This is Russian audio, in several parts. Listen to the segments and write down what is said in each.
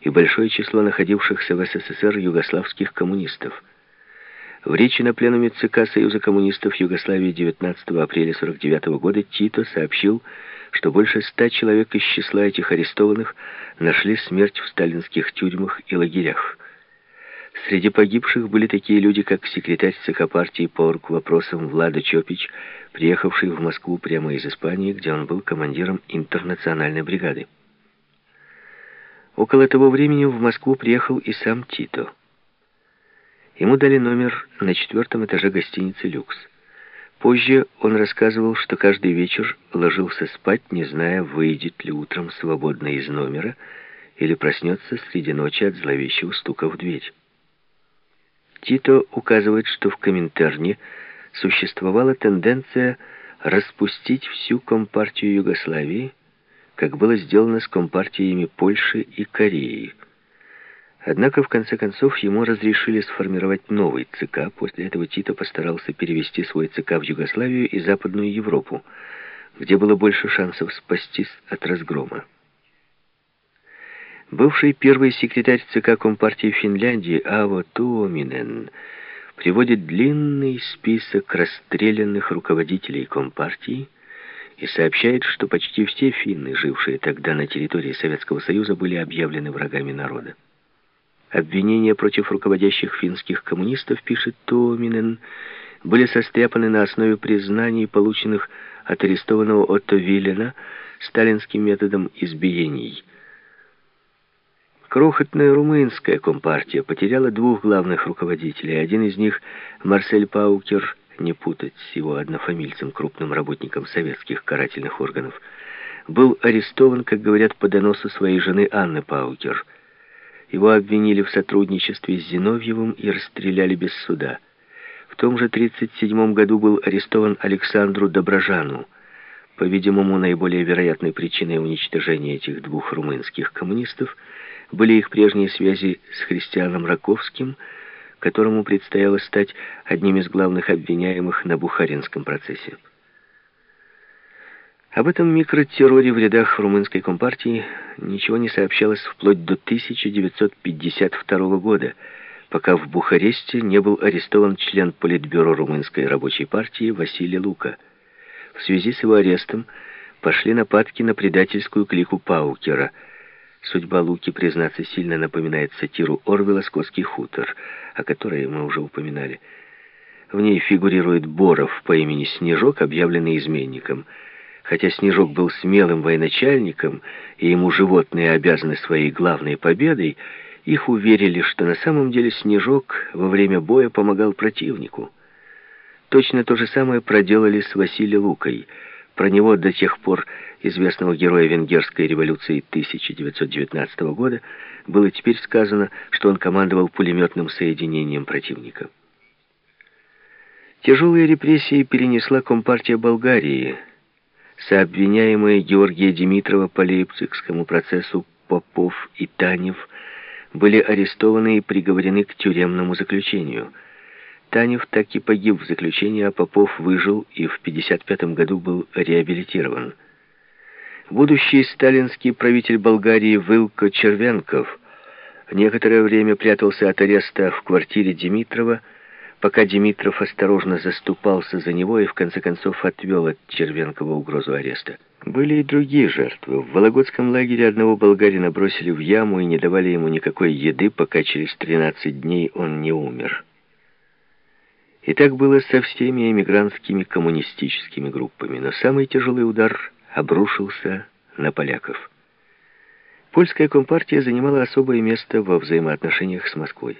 и большое число находившихся в СССР югославских коммунистов. В речи на пленуме ЦК Союза коммунистов Югославии 19 апреля 1949 года Тито сообщил, что больше ста человек из числа этих арестованных нашли смерть в сталинских тюрьмах и лагерях. Среди погибших были такие люди, как секретарь ЦК партии по орг-вопросам Влада Чопич, приехавший в Москву прямо из Испании, где он был командиром интернациональной бригады. Около того времени в Москву приехал и сам Тито. Ему дали номер на четвертом этаже гостиницы «Люкс». Позже он рассказывал, что каждый вечер ложился спать, не зная, выйдет ли утром свободно из номера или проснется среди ночи от зловещего стука в дверь. Тито указывает, что в Коминтерне существовала тенденция распустить всю Компартию Югославии, как было сделано с Компартиями Польши и Кореи. Однако, в конце концов, ему разрешили сформировать новый ЦК. После этого Тито постарался перевести свой ЦК в Югославию и Западную Европу, где было больше шансов спастись от разгрома. Бывший первый секретарь ЦК Компартии Финляндии Аво Туоминен приводит длинный список расстрелянных руководителей Компартии и сообщает, что почти все финны, жившие тогда на территории Советского Союза, были объявлены врагами народа. Обвинения против руководящих финских коммунистов, пишет Туоминен, были состряпаны на основе признаний, полученных от арестованного Отто Виллена сталинским методом избиений – Крохотная румынская компартия потеряла двух главных руководителей. Один из них, Марсель Паукер, не путать с его однофамильцем, крупным работником советских карательных органов, был арестован, как говорят, по доносу своей жены Анны Паукер. Его обвинили в сотрудничестве с Зиновьевым и расстреляли без суда. В том же 1937 году был арестован Александру Доброжану. По-видимому, наиболее вероятной причиной уничтожения этих двух румынских коммунистов – были их прежние связи с Христианом Раковским, которому предстояло стать одним из главных обвиняемых на Бухаринском процессе. Об этом микротерроре в рядах румынской компартии ничего не сообщалось вплоть до 1952 года, пока в Бухаресте не был арестован член Политбюро румынской рабочей партии Василий Лука. В связи с его арестом пошли нападки на предательскую клику Паукера – Судьба Луки, признаться, сильно напоминает сатиру Орвела «Скотский хутор», о которой мы уже упоминали. В ней фигурирует Боров по имени Снежок, объявленный изменником. Хотя Снежок был смелым военачальником, и ему животные обязаны своей главной победой, их уверили, что на самом деле Снежок во время боя помогал противнику. Точно то же самое проделали с Василием Лукой – про него до тех пор известного героя Венгерской революции 1919 года было теперь сказано, что он командовал пулеметным соединением противника. Тяжелые репрессии перенесла Компартия Болгарии. Сообвиняемые Георгия Димитрова по Лейпцигскому процессу Попов и Танев были арестованы и приговорены к тюремному заключению – Танев так и погиб в заключении, а Попов выжил и в 1955 году был реабилитирован. Будущий сталинский правитель Болгарии Вылко Червенков некоторое время прятался от ареста в квартире Димитрова, пока Димитров осторожно заступался за него и в конце концов отвел от Червенкова угрозу ареста. Были и другие жертвы. В Вологодском лагере одного болгарина бросили в яму и не давали ему никакой еды, пока через 13 дней он не умер. И так было со всеми эмигрантскими коммунистическими группами, но самый тяжелый удар обрушился на поляков. Польская компартия занимала особое место во взаимоотношениях с Москвой.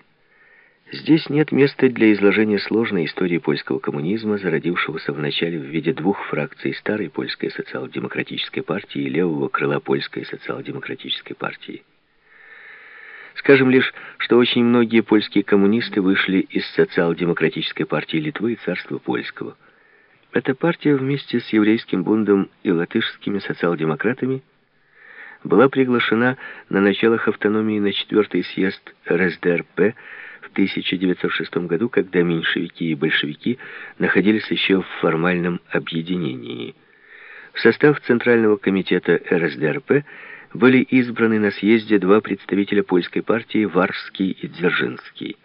Здесь нет места для изложения сложной истории польского коммунизма, зародившегося вначале в виде двух фракций старой польской социал-демократической партии и левого крыла польской социал-демократической партии. Скажем лишь, что очень многие польские коммунисты вышли из социал-демократической партии Литвы и царства польского. Эта партия вместе с еврейским бундом и латышскими социал-демократами была приглашена на началах автономии на четвертый съезд РСДРП в 1906 году, когда меньшевики и большевики находились еще в формальном объединении. В состав Центрального комитета РСДРП были избраны на съезде два представителя польской партии, Варский и Дзержинский.